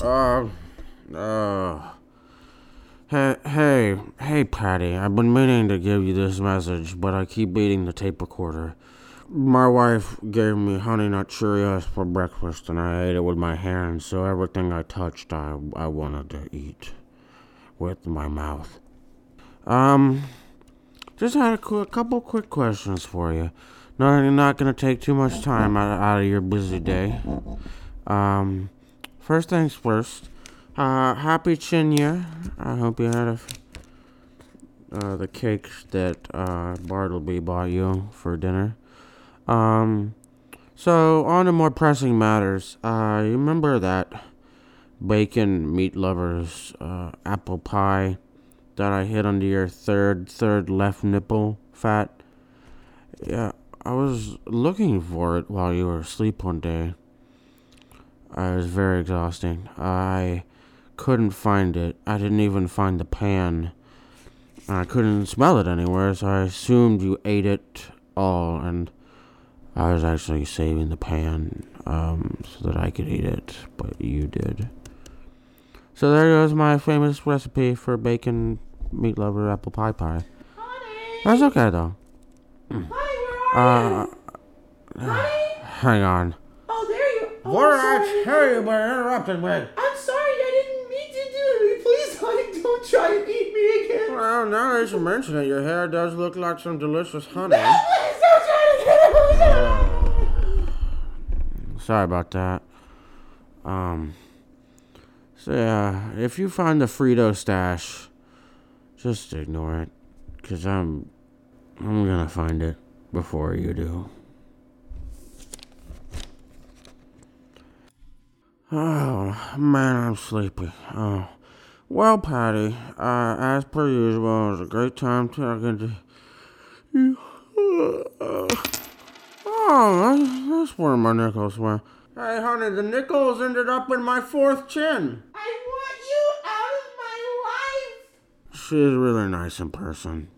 Uh, uh. Hey, hey, hey, Patty. I've been meaning to give you this message, but I keep beating the tape recorder. My wife gave me Honey Nut Cheerios for breakfast, and I ate it with my hands, so everything I touched, I, I wanted to eat with my mouth. Um, just had a, qu- couple quick questions for you. No, not gonna take too much time out, out of your busy day. Um, first things first. Uh, happy Chin Year. I hope you had a uh, the cakes that uh, Bartleby bought you for dinner. Um, so on to more pressing matters. Uh, you remember that bacon meat lovers uh, apple pie that I hid under your third third left nipple fat? Yeah, I was looking for it while you were asleep one day. It was very exhausting. I couldn't find it. I didn't even find the pan. I couldn't smell it anywhere, so I assumed you ate it all, and I was actually saving the pan um, so that I could eat it, but you did. So there goes my famous recipe for bacon meat lover apple pie pie. Honey! That's okay though. Honey, where are Uh, you? Honey? hang on. Oh, oh, What did I'm I sorry. tell you about interrupting me? I'm sorry, I didn't mean to do it. Please, honey, don't try to eat me again. Well, now that you mention it, your hair does look like some delicious honey. Please don't try to get it. Sorry about that. Um. So yeah, if you find the Frito stash, just ignore it, cause I'm, I'm gonna find it before you do. Oh man, I'm sleepy. Oh, well, Patty. Uh, as per usual, it was a great time talking to you. Oh, that's, that's where my nickels went. Hey, honey, the nickels ended up in my fourth chin. I want you out of my life. She's really nice in person.